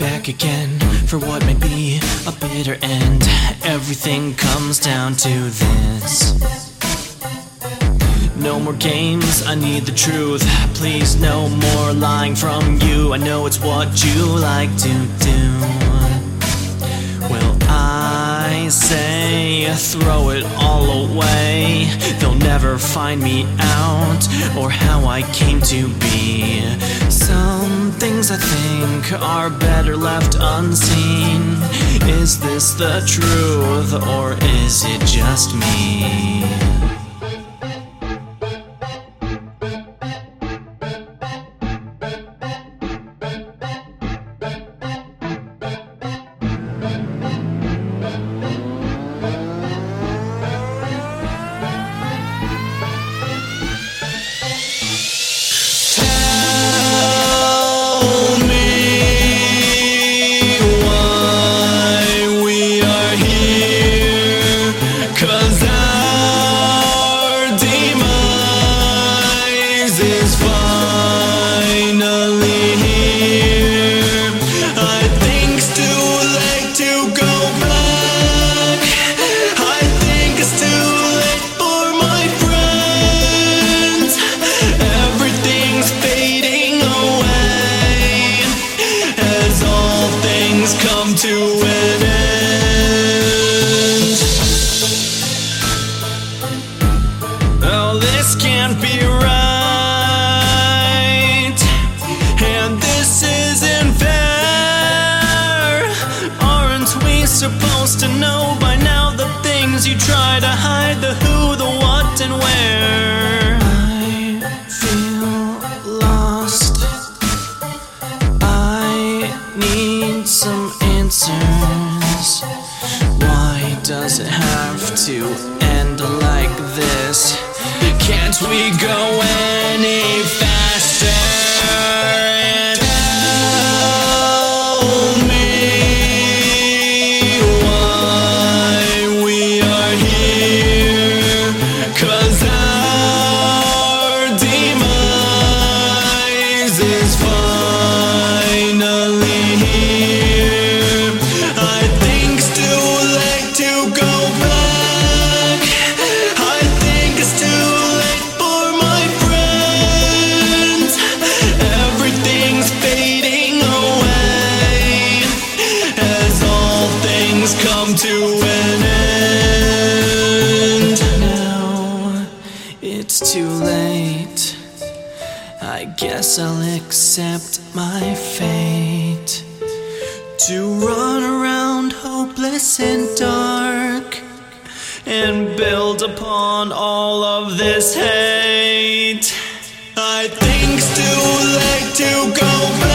back again for what may be a bitter end. Everything comes down to this. No more games, I need the truth. Please, no more lying from you. I know it's what you like to do. Well, I say, throw it all away. They'll never find me out or how I came to be. Some things I think are better left unseen. Is this the truth or is it just me? To know by now the things you try to hide the who, the what, and where? I feel lost. I need some answers. Why does it have to end like this? Can't we go any faster? 'Cause it's too late. I guess I'll accept my fate to run around hopeless and dark and build upon all of this hate. I think it's too late to go back.